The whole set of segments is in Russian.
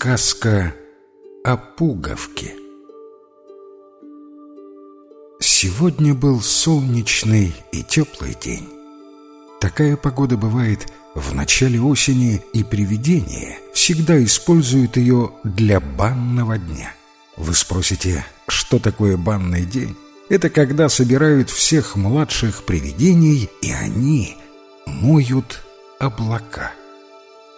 Сказка о пуговке Сегодня был солнечный и теплый день. Такая погода бывает в начале осени, и привидения всегда используют ее для банного дня. Вы спросите, что такое банный день? Это когда собирают всех младших привидений, и они моют облака.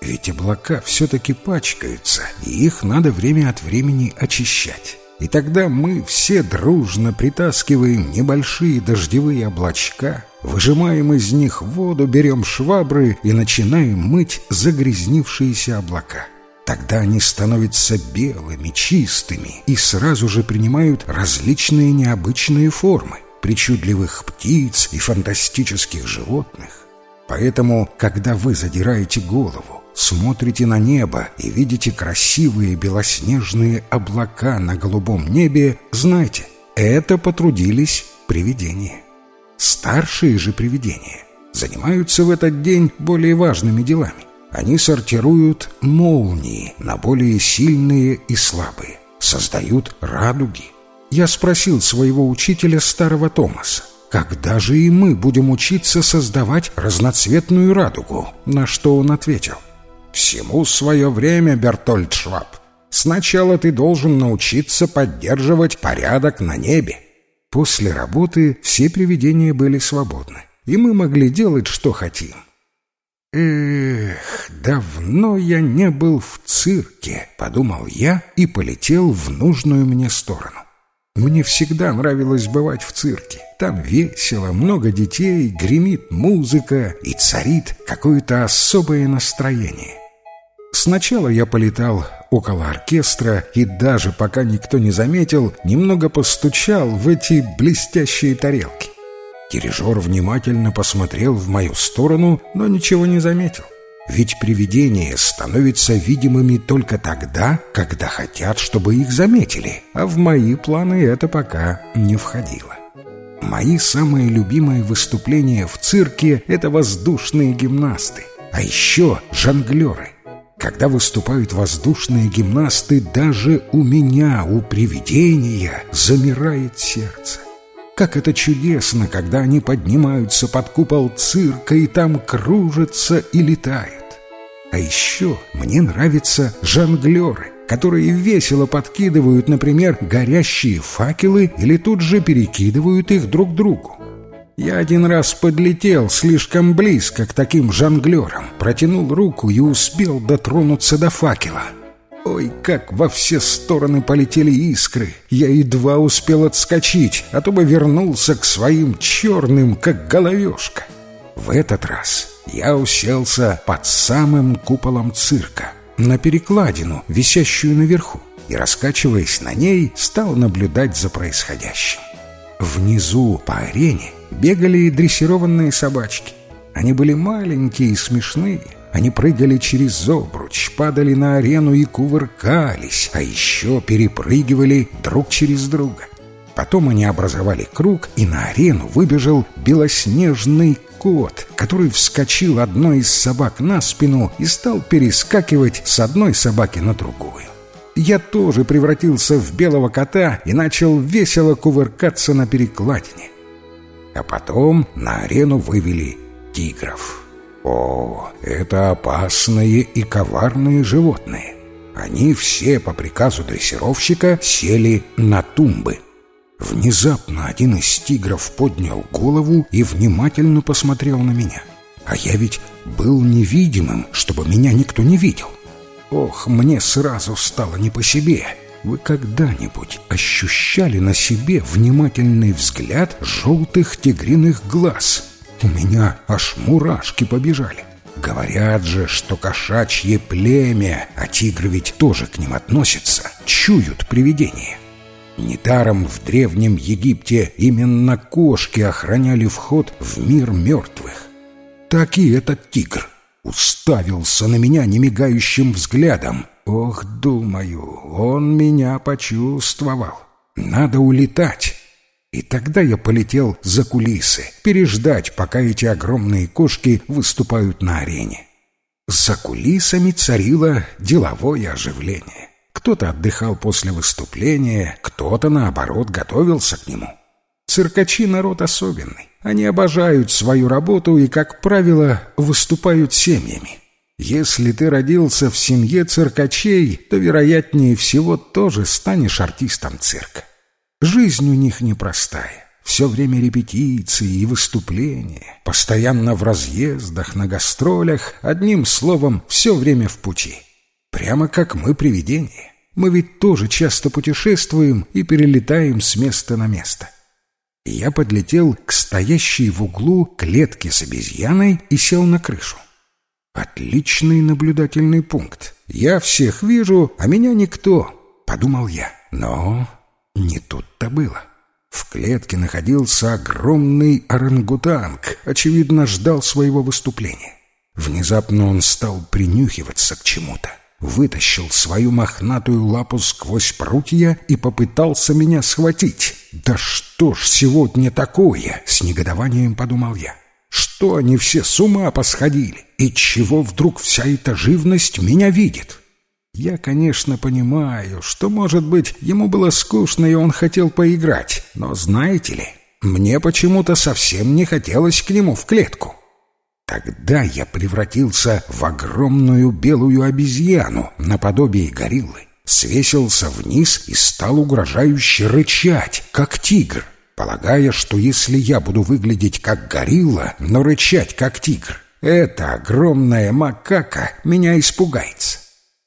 Ведь облака все-таки пачкаются, и их надо время от времени очищать. И тогда мы все дружно притаскиваем небольшие дождевые облачка, выжимаем из них воду, берем швабры и начинаем мыть загрязнившиеся облака. Тогда они становятся белыми, чистыми и сразу же принимают различные необычные формы причудливых птиц и фантастических животных. Поэтому, когда вы задираете голову, смотрите на небо и видите красивые белоснежные облака на голубом небе, знайте, это потрудились привидения. Старшие же привидения занимаются в этот день более важными делами. Они сортируют молнии на более сильные и слабые, создают радуги. Я спросил своего учителя старого Томаса, когда же и мы будем учиться создавать разноцветную радугу, на что он ответил – Всему свое время, Бертольд Шваб. Сначала ты должен научиться поддерживать порядок на небе. После работы все привидения были свободны, и мы могли делать, что хотим. «Эх, давно я не был в цирке», — подумал я и полетел в нужную мне сторону. Мне всегда нравилось бывать в цирке. Там весело, много детей, гремит музыка и царит какое-то особое настроение. Сначала я полетал около оркестра и даже, пока никто не заметил, немного постучал в эти блестящие тарелки. Дирижер внимательно посмотрел в мою сторону, но ничего не заметил. Ведь привидения становятся видимыми только тогда, когда хотят, чтобы их заметили, а в мои планы это пока не входило. Мои самые любимые выступления в цирке — это воздушные гимнасты, а еще жонглеры — когда выступают воздушные гимнасты, даже у меня, у привидения, замирает сердце. Как это чудесно, когда они поднимаются под купол цирка и там кружатся и летают. А еще мне нравятся жонглеры, которые весело подкидывают, например, горящие факелы или тут же перекидывают их друг другу. Я один раз подлетел слишком близко к таким жонглерам, протянул руку и успел дотронуться до факела. Ой, как во все стороны полетели искры! Я едва успел отскочить, а то бы вернулся к своим черным, как головешка. В этот раз я уселся под самым куполом цирка, на перекладину, висящую наверху, и, раскачиваясь на ней, стал наблюдать за происходящим. Внизу по арене бегали дрессированные собачки. Они были маленькие и смешные. Они прыгали через обруч, падали на арену и кувыркались, а еще перепрыгивали друг через друга. Потом они образовали круг, и на арену выбежал белоснежный кот, который вскочил одной из собак на спину и стал перескакивать с одной собаки на другую. Я тоже превратился в белого кота и начал весело кувыркаться на перекладине. А потом на арену вывели тигров. О, это опасные и коварные животные. Они все по приказу дрессировщика сели на тумбы. Внезапно один из тигров поднял голову и внимательно посмотрел на меня. А я ведь был невидимым, чтобы меня никто не видел. Ох, мне сразу стало не по себе. Вы когда-нибудь ощущали на себе внимательный взгляд желтых тигриных глаз? У меня аж мурашки побежали. Говорят же, что кошачье племя, а тигры ведь тоже к ним относятся, чуют привидения. Недаром в Древнем Египте именно кошки охраняли вход в мир мертвых. Так и этот тигр уставился на меня немигающим взглядом, Ох, думаю, он меня почувствовал. Надо улетать. И тогда я полетел за кулисы, переждать, пока эти огромные кошки выступают на арене. За кулисами царило деловое оживление. Кто-то отдыхал после выступления, кто-то, наоборот, готовился к нему. Циркачи — народ особенный. Они обожают свою работу и, как правило, выступают семьями. Если ты родился в семье циркачей, то, вероятнее всего, тоже станешь артистом цирка. Жизнь у них непростая. Все время репетиции и выступления, постоянно в разъездах, на гастролях, одним словом, все время в пути. Прямо как мы привидения. Мы ведь тоже часто путешествуем и перелетаем с места на место. Я подлетел к стоящей в углу клетке с обезьяной и сел на крышу. Отличный наблюдательный пункт. Я всех вижу, а меня никто, подумал я. Но не тут-то было. В клетке находился огромный орангутанг, очевидно, ждал своего выступления. Внезапно он стал принюхиваться к чему-то, вытащил свою мохнатую лапу сквозь прутья и попытался меня схватить. «Да что ж сегодня такое?» — с негодованием подумал я. «Что они все с ума посходили? И чего вдруг вся эта живность меня видит?» Я, конечно, понимаю, что, может быть, ему было скучно, и он хотел поиграть, но знаете ли, мне почему-то совсем не хотелось к нему в клетку. Тогда я превратился в огромную белую обезьяну наподобие гориллы, свесился вниз и стал угрожающе рычать, как тигр, полагая, что если я буду выглядеть как горилла, но рычать как тигр, эта огромная макака меня испугается.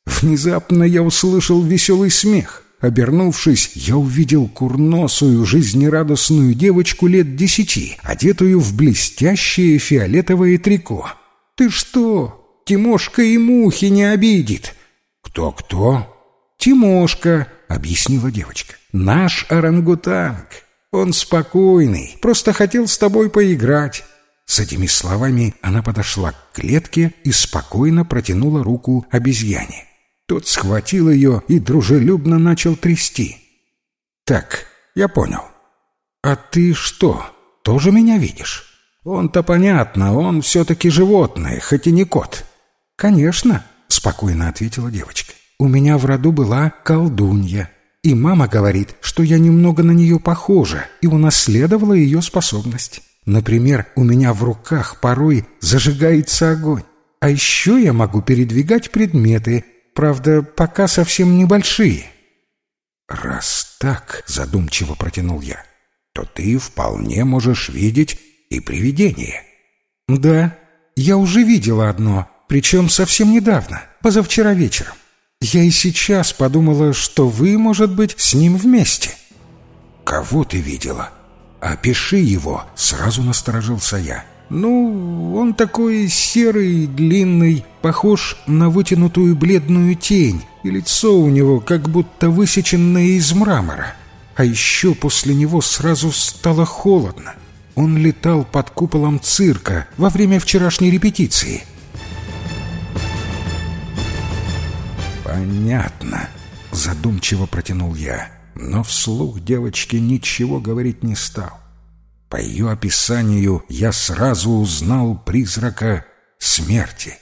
Внезапно я услышал веселый смех. Обернувшись, я увидел курносую, жизнерадостную девочку лет десяти, одетую в блестящее фиолетовое трико. «Ты что? Тимошка и мухи не обидит!» «Кто-кто?» «Тимошка», — объяснила девочка. «Наш орангутанг. Он спокойный, просто хотел с тобой поиграть». С этими словами она подошла к клетке и спокойно протянула руку обезьяне. Тот схватил ее и дружелюбно начал трясти. «Так, я понял. А ты что, тоже меня видишь? Он-то понятно, он все-таки животное, хоть и не кот». «Конечно», — спокойно ответила девочка. «У меня в роду была колдунья, и мама говорит, что я немного на нее похожа и унаследовала ее способность. Например, у меня в руках порой зажигается огонь. А еще я могу передвигать предметы, правда, пока совсем небольшие. «Раз так», — задумчиво протянул я, — «то ты вполне можешь видеть и привидение». «Да, я уже видела одно, причем совсем недавно, позавчера вечером. Я и сейчас подумала, что вы, может быть, с ним вместе». «Кого ты видела? Опиши его», — сразу насторожился я. Ну, он такой серый, длинный, похож на вытянутую бледную тень, и лицо у него как будто высеченное из мрамора. А еще после него сразу стало холодно. Он летал под куполом цирка во время вчерашней репетиции. «Понятно», — задумчиво протянул я, но вслух девочке ничего говорить не стал. По ее описанию я сразу узнал призрака смерти.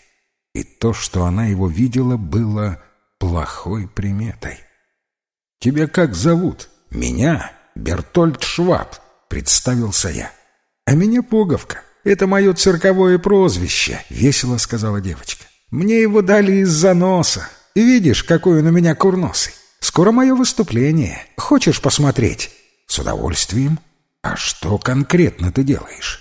И то, что она его видела, было плохой приметой. «Тебя как зовут?» «Меня Бертольд Шваб», — представился я. «А меня Пуговка. Это мое цирковое прозвище», — весело сказала девочка. «Мне его дали из-за носа. Видишь, какой он у меня курносый. Скоро мое выступление. Хочешь посмотреть?» «С удовольствием», «А что конкретно ты делаешь?»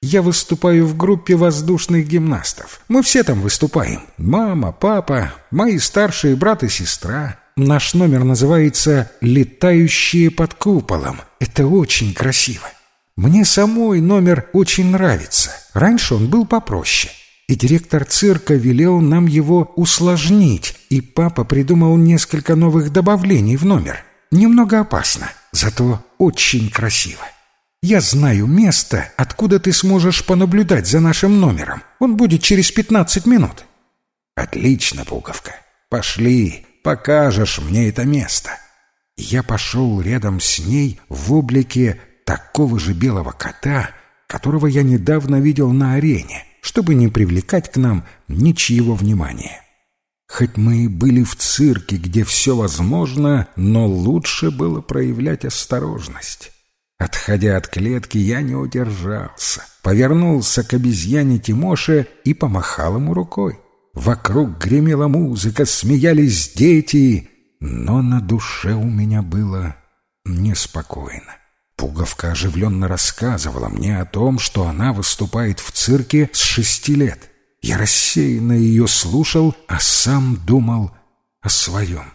«Я выступаю в группе воздушных гимнастов. Мы все там выступаем. Мама, папа, мои старшие брат и сестра. Наш номер называется «Летающие под куполом». Это очень красиво. Мне самой номер очень нравится. Раньше он был попроще. И директор цирка велел нам его усложнить, и папа придумал несколько новых добавлений в номер. Немного опасно, зато очень красиво. Я знаю место, откуда ты сможешь понаблюдать за нашим номером. Он будет через пятнадцать минут». «Отлично, Пуговка. Пошли, покажешь мне это место». Я пошел рядом с ней в облике такого же белого кота, которого я недавно видел на арене, чтобы не привлекать к нам ничьего внимания. Хоть мы и были в цирке, где все возможно, но лучше было проявлять осторожность. Отходя от клетки, я не удержался, повернулся к обезьяне Тимоше и помахал ему рукой. Вокруг гремела музыка, смеялись дети, но на душе у меня было неспокойно. Пуговка оживленно рассказывала мне о том, что она выступает в цирке с шести лет. Я рассеянно ее слушал, а сам думал о своем.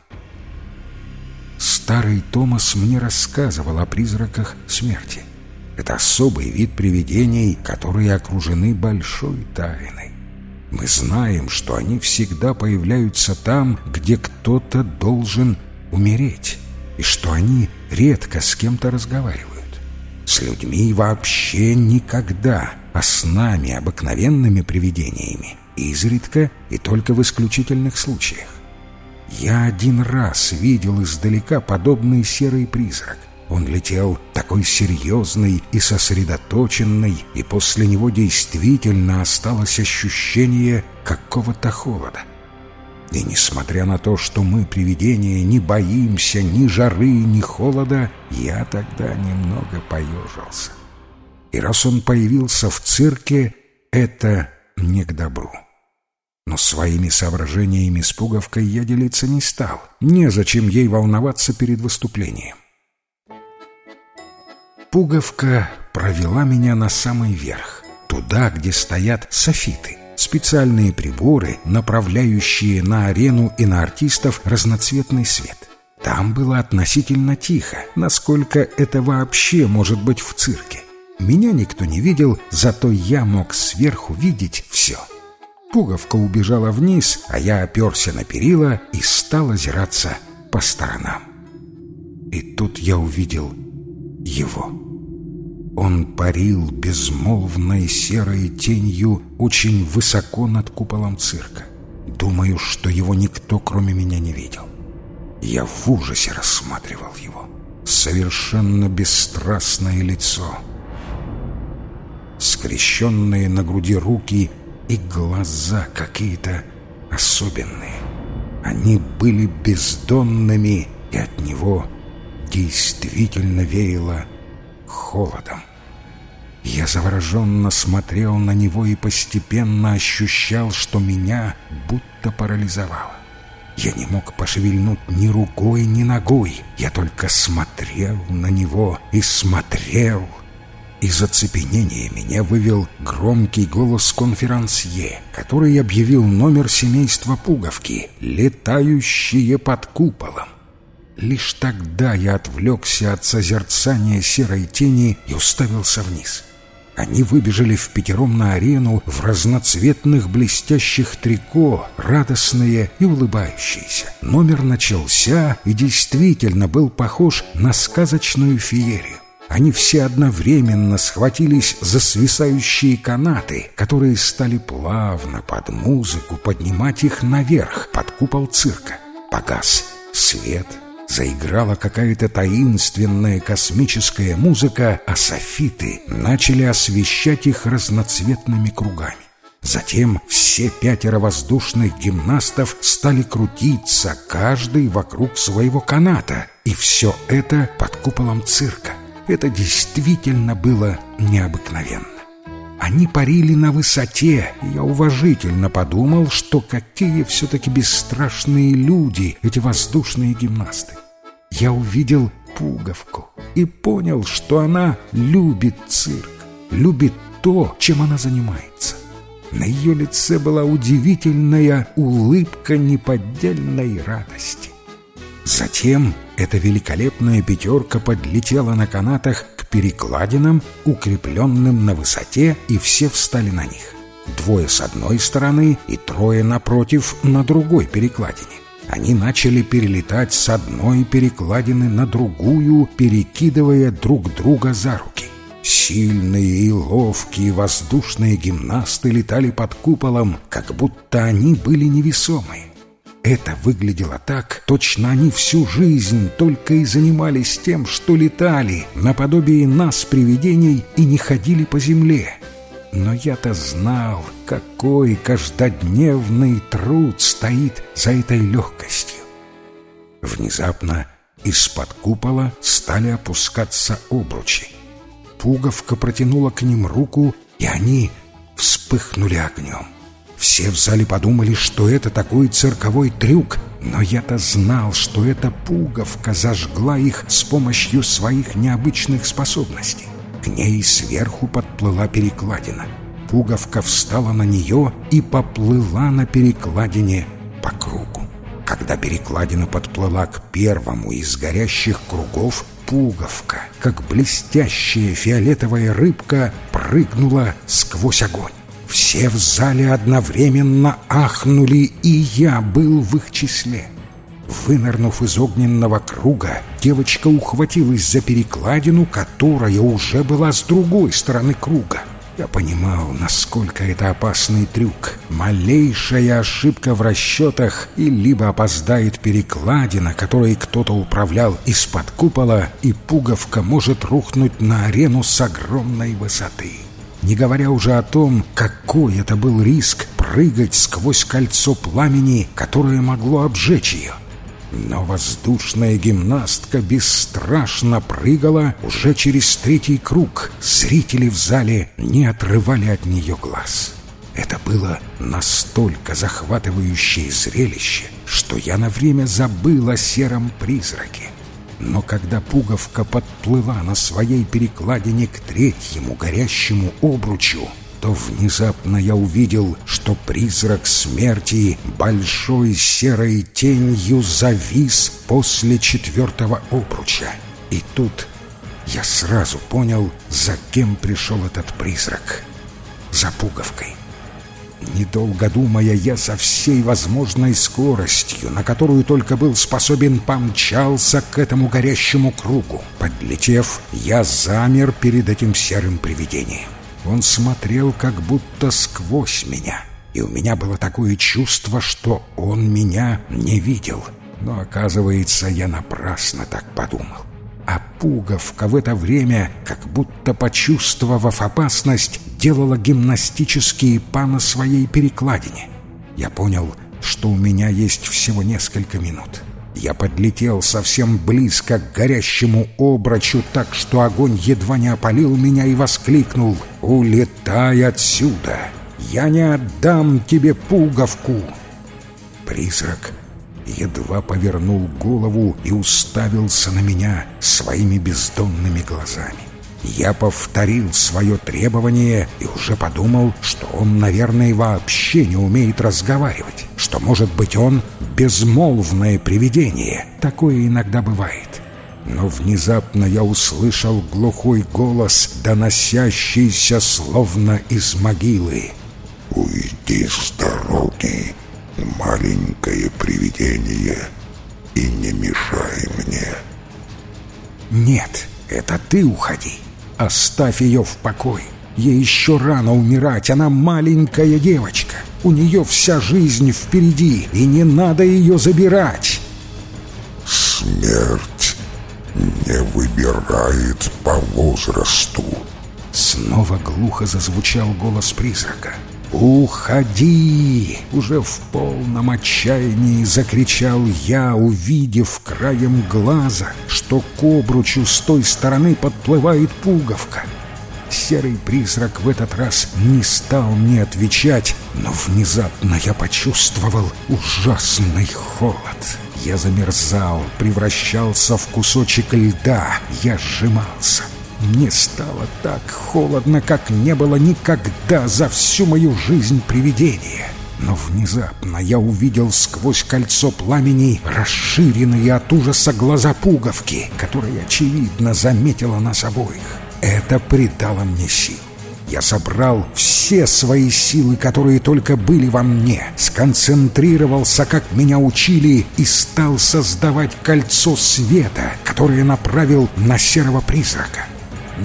Старый Томас мне рассказывал о призраках смерти. Это особый вид привидений, которые окружены большой тайной. Мы знаем, что они всегда появляются там, где кто-то должен умереть, и что они редко с кем-то разговаривают. С людьми вообще никогда – а с нами, обыкновенными привидениями, изредка и только в исключительных случаях. Я один раз видел издалека подобный серый призрак. Он летел такой серьезный и сосредоточенный, и после него действительно осталось ощущение какого-то холода. И несмотря на то, что мы, привидения, не боимся ни жары, ни холода, я тогда немного поежился. И раз он появился в цирке, это не к добру. Но своими соображениями с пуговкой я делиться не стал. Незачем ей волноваться перед выступлением. Пуговка провела меня на самый верх, туда, где стоят софиты, специальные приборы, направляющие на арену и на артистов разноцветный свет. Там было относительно тихо, насколько это вообще может быть в цирке. Меня никто не видел, зато я мог сверху видеть все. Пуговка убежала вниз, а я оперся на перила и стал озираться по сторонам. И тут я увидел его. Он парил безмолвной серой тенью очень высоко над куполом цирка. Думаю, что его никто, кроме меня, не видел. Я в ужасе рассматривал его. Совершенно бесстрастное лицо — скрещенные на груди руки и глаза какие-то особенные. Они были бездонными, и от него действительно веяло холодом. Я завороженно смотрел на него и постепенно ощущал, что меня будто парализовало. Я не мог пошевельнуть ни рукой, ни ногой. Я только смотрел на него и смотрел, из оцепенения меня вывел громкий голос конферансье, который объявил номер семейства Пуговки «Летающие под куполом». Лишь тогда я отвлекся от созерцания серой тени и уставился вниз. Они выбежали в пятером на арену в разноцветных блестящих трико, радостные и улыбающиеся. Номер начался и действительно был похож на сказочную феерию. Они все одновременно схватились за свисающие канаты, которые стали плавно под музыку поднимать их наверх, под купол цирка. Погас свет, заиграла какая-то таинственная космическая музыка, а софиты начали освещать их разноцветными кругами. Затем все пятеро воздушных гимнастов стали крутиться, каждый вокруг своего каната, и все это под куполом цирка. Это действительно было необыкновенно. Они парили на высоте, и я уважительно подумал, что какие все-таки бесстрашные люди эти воздушные гимнасты. Я увидел пуговку и понял, что она любит цирк, любит то, чем она занимается. На ее лице была удивительная улыбка неподдельной радости. Затем эта великолепная пятерка подлетела на канатах к перекладинам, укрепленным на высоте, и все встали на них. Двое с одной стороны и трое напротив на другой перекладине. Они начали перелетать с одной перекладины на другую, перекидывая друг друга за руки. Сильные и ловкие воздушные гимнасты летали под куполом, как будто они были невесомые. Это выглядело так, точно они всю жизнь только и занимались тем, что летали, наподобие нас, привидений, и не ходили по земле. Но я-то знал, какой каждодневный труд стоит за этой легкостью. Внезапно из-под купола стали опускаться обручи. Пуговка протянула к ним руку, и они вспыхнули огнем. Все в зале подумали, что это такой цирковой трюк, но я-то знал, что эта пуговка зажгла их с помощью своих необычных способностей. К ней сверху подплыла перекладина. Пуговка встала на нее и поплыла на перекладине по кругу. Когда перекладина подплыла к первому из горящих кругов, пуговка, как блестящая фиолетовая рыбка, прыгнула сквозь огонь. Все в зале одновременно ахнули, и я был в их числе. Вынырнув из огненного круга, девочка ухватилась за перекладину, которая уже была с другой стороны круга. Я понимал, насколько это опасный трюк. Малейшая ошибка в расчетах, и либо опоздает перекладина, которой кто-то управлял из-под купола, и пуговка может рухнуть на арену с огромной высоты не говоря уже о том, какой это был риск прыгать сквозь кольцо пламени, которое могло обжечь ее. Но воздушная гимнастка бесстрашно прыгала уже через третий круг. Зрители в зале не отрывали от нее глаз. Это было настолько захватывающее зрелище, что я на время забыл о сером призраке. Но когда пуговка подплыла на своей перекладине к третьему горящему обручу, то внезапно я увидел, что призрак смерти большой серой тенью завис после четвертого обруча. И тут я сразу понял, за кем пришел этот призрак. За пуговкой. Недолго думая, я со всей возможной скоростью, на которую только был способен, помчался к этому горящему кругу. Подлетев, я замер перед этим серым привидением. Он смотрел как будто сквозь меня, и у меня было такое чувство, что он меня не видел. Но, оказывается, я напрасно так подумал. А пуговка в это время, как будто почувствовав опасность, делала гимнастические па на своей перекладине. Я понял, что у меня есть всего несколько минут. Я подлетел совсем близко к горящему обрачу, так что огонь едва не опалил меня и воскликнул «Улетай отсюда! Я не отдам тебе пуговку!» Призрак едва повернул голову и уставился на меня своими бездонными глазами. Я повторил свое требование и уже подумал, что он, наверное, вообще не умеет разговаривать, что, может быть, он безмолвное привидение. Такое иногда бывает. Но внезапно я услышал глухой голос, доносящийся словно из могилы. «Уйди с дороги, маленькое привидение, и не мешай мне». «Нет, это ты уходи. Оставь ее в покое. Ей еще рано умирать, она маленькая девочка. У нее вся жизнь впереди, и не надо ее забирать». «Смерть не выбирает по возрасту». Снова глухо зазвучал голос призрака. «Уходи!» — уже в полном отчаянии закричал я, увидев краем глаза, что к обручу с той стороны подплывает пуговка. Серый призрак в этот раз не стал мне отвечать, но внезапно я почувствовал ужасный холод. Я замерзал, превращался в кусочек льда, я сжимался. Мне стало так холодно, как не было никогда за всю мою жизнь привидения. Но внезапно я увидел сквозь кольцо пламени расширенные от ужаса глаза пуговки, которая, очевидно, заметила нас обоих. Это придало мне сил. Я собрал все свои силы, которые только были во мне, сконцентрировался, как меня учили, и стал создавать кольцо света, которое направил на серого призрака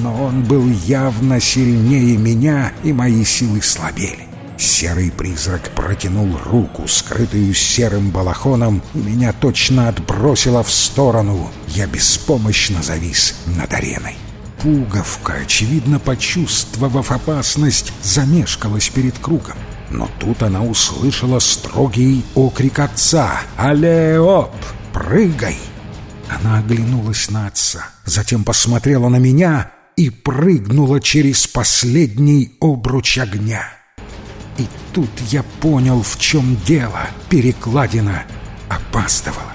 но он был явно сильнее меня, и мои силы слабели. Серый призрак протянул руку, скрытую серым балахоном, и меня точно отбросило в сторону. Я беспомощно завис над ареной. Пуговка, очевидно почувствовав опасность, замешкалась перед кругом. Но тут она услышала строгий окрик отца «Алеоп! Прыгай!» Она оглянулась на отца, затем посмотрела на меня и прыгнула через последний обруч огня. И тут я понял, в чем дело. Перекладина опаздывала.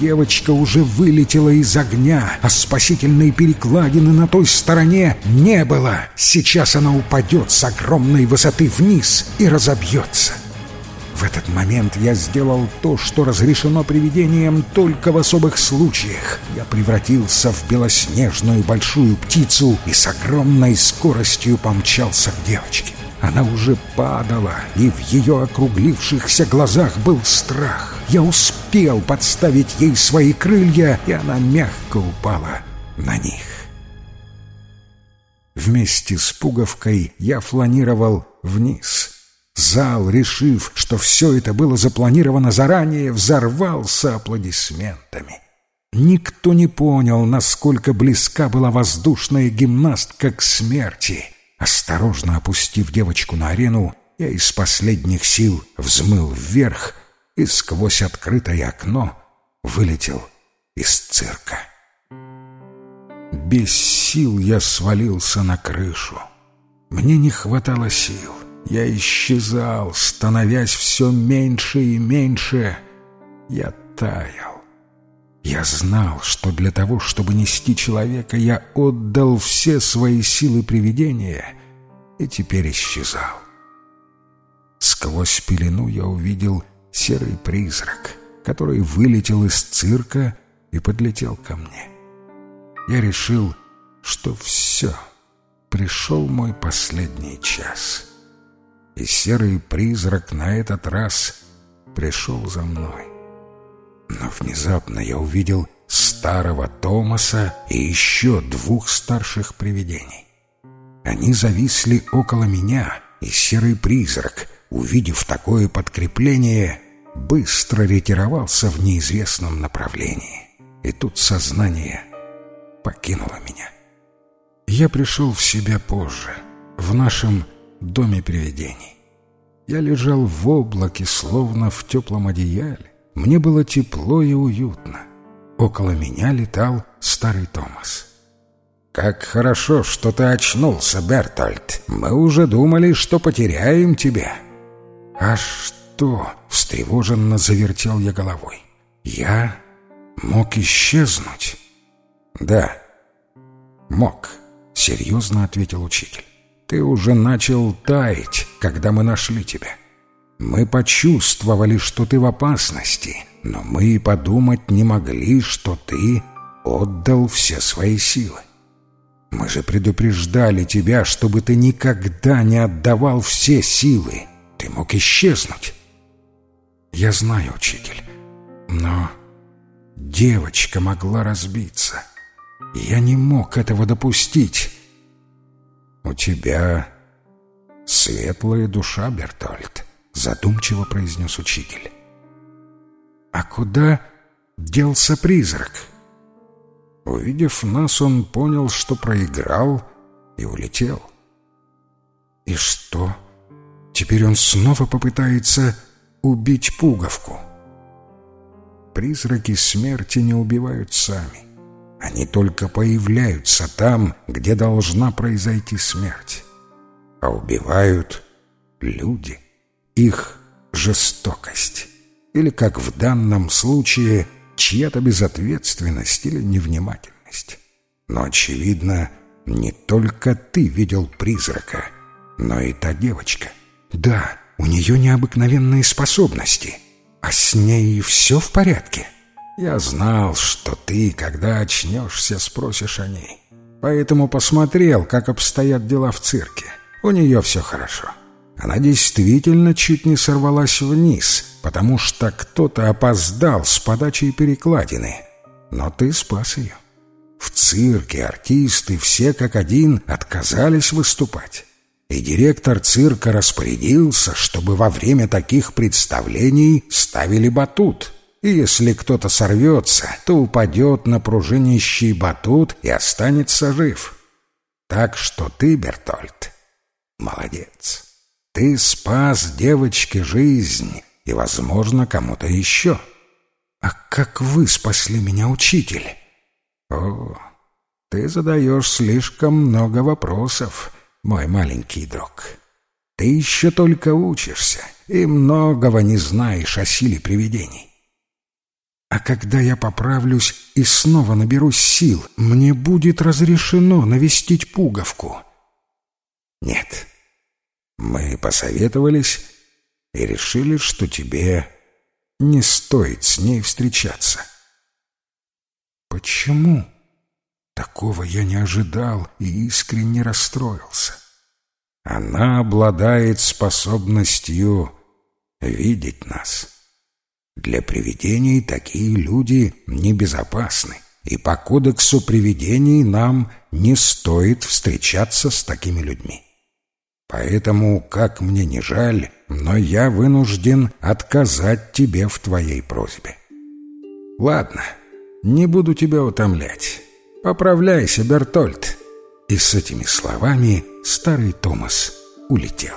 Девочка уже вылетела из огня, а спасительной перекладины на той стороне не было. Сейчас она упадет с огромной высоты вниз и разобьется. В этот момент я сделал то, что разрешено привидением только в особых случаях. Я превратился в белоснежную большую птицу и с огромной скоростью помчался к девочке. Она уже падала, и в ее округлившихся глазах был страх. Я успел подставить ей свои крылья, и она мягко упала на них. Вместе с пуговкой я фланировал вниз. Зал, решив, что все это было запланировано заранее, взорвался аплодисментами. Никто не понял, насколько близка была воздушная гимнастка к смерти — Осторожно опустив девочку на арену, я из последних сил взмыл вверх и сквозь открытое окно вылетел из цирка. Без сил я свалился на крышу. Мне не хватало сил. Я исчезал, становясь все меньше и меньше. Я таял. Я знал, что для того, чтобы нести человека, я отдал все свои силы привидения и теперь исчезал. Сквозь пелену я увидел серый призрак, который вылетел из цирка и подлетел ко мне. Я решил, что все, пришел мой последний час. И серый призрак на этот раз пришел за мной. Но внезапно я увидел старого Томаса и еще двух старших привидений. Они зависли около меня, и серый призрак, увидев такое подкрепление, быстро ретировался в неизвестном направлении. И тут сознание покинуло меня. Я пришел в себя позже, в нашем доме привидений. Я лежал в облаке, словно в теплом одеяле. Мне было тепло и уютно. Около меня летал старый Томас. «Как хорошо, что ты очнулся, Бертольд. Мы уже думали, что потеряем тебя». «А что?» — встревоженно завертел я головой. «Я мог исчезнуть?» «Да, мог», — серьезно ответил учитель. «Ты уже начал таять, когда мы нашли тебя. Мы почувствовали, что ты в опасности, но мы и подумать не могли, что ты отдал все свои силы. Мы же предупреждали тебя, чтобы ты никогда не отдавал все силы. Ты мог исчезнуть. Я знаю, учитель, но девочка могла разбиться. Я не мог этого допустить. У тебя светлая душа, Бертольд задумчиво произнес учитель. «А куда делся призрак?» Увидев нас, он понял, что проиграл и улетел. «И что? Теперь он снова попытается убить пуговку?» Призраки смерти не убивают сами. Они только появляются там, где должна произойти смерть. А убивают люди — их жестокость. Или, как в данном случае, чья-то безответственность или невнимательность. Но, очевидно, не только ты видел призрака, но и та девочка. Да, у нее необыкновенные способности, а с ней все в порядке. Я знал, что ты, когда очнешься, спросишь о ней. Поэтому посмотрел, как обстоят дела в цирке. У нее все хорошо. Она действительно чуть не сорвалась вниз, потому что кто-то опоздал с подачей перекладины. Но ты спас ее. В цирке артисты все как один отказались выступать. И директор цирка распорядился, чтобы во время таких представлений ставили батут. И если кто-то сорвется, то упадет на пружинищий батут и останется жив. Так что ты, Бертольд, молодец. Ты спас девочке жизнь и, возможно, кому-то еще. А как вы спасли меня, учитель? О, ты задаешь слишком много вопросов, мой маленький друг. Ты еще только учишься и многого не знаешь о силе привидений. А когда я поправлюсь и снова наберусь сил, мне будет разрешено навестить пуговку. Нет. Мы посоветовались и решили, что тебе не стоит с ней встречаться. Почему? Такого я не ожидал и искренне расстроился. Она обладает способностью видеть нас. Для привидений такие люди небезопасны, и по кодексу привидений нам не стоит встречаться с такими людьми. Поэтому, как мне не жаль, но я вынужден отказать тебе в твоей просьбе. Ладно, не буду тебя утомлять. Поправляйся, Бертольд. И с этими словами старый Томас улетел.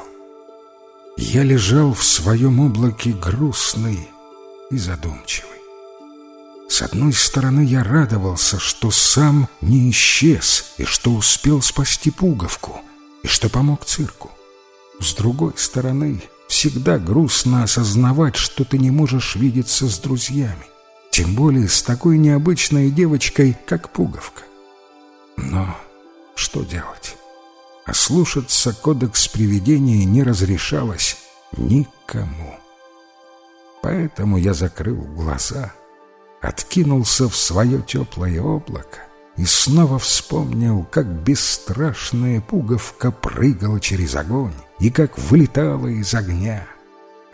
Я лежал в своем облаке грустный и задумчивый. С одной стороны, я радовался, что сам не исчез и что успел спасти пуговку, и что помог цирку. С другой стороны, всегда грустно осознавать, что ты не можешь видеться с друзьями, тем более с такой необычной девочкой, как пуговка. Но что делать? Ослушаться кодекс привидения не разрешалось никому. Поэтому я закрыл глаза, откинулся в свое теплое облако и снова вспомнил, как бесстрашная пуговка прыгала через огонь и как вылетала из огня.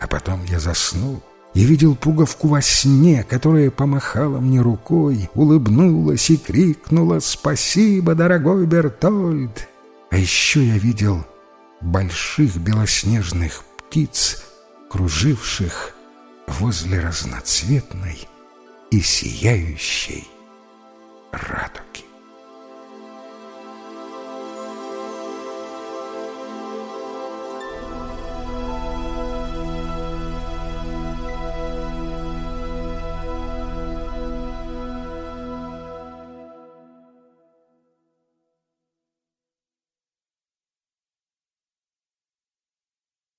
А потом я заснул и видел пуговку во сне, которая помахала мне рукой, улыбнулась и крикнула «Спасибо, дорогой Бертольд!» А еще я видел больших белоснежных птиц, круживших возле разноцветной и сияющей радуги.